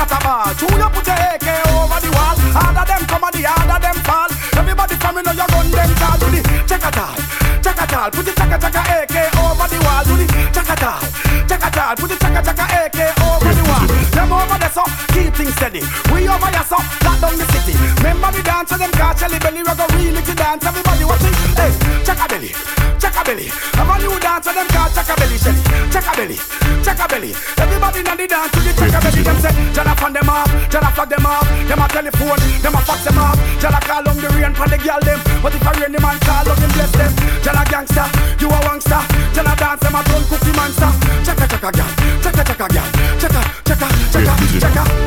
that a ball. Two you put your AK over the wall. Harder them come and the harder them fall. Everybody from you know your gun them tall. Do the check a tall, check a tall. Put the check a check a AK over the wall. Do the check a tall, check a tall. Put the check a check a AK over the wall. Them over there so keep things steady. We over here so lock down the city. Remember the dance them car Shelly Belly. We go really to dance. Everybody watching. Hey, a belly, check a belly. I'm a new dancer them car chaka belly Shelly check a belly, check a belly. Everybody now the dance to the check a belly. Them say, Jala fan them off, Jala flag them off. Them a telephone, them a fuck them off. Jala call on the rain for the girl them. But if I rain the man call on them, bless them. Jala gangsta, you a wangster. Jala dance them a drunk cookie monster. Check a check a girl, check a check a girl, check a check a check a check a.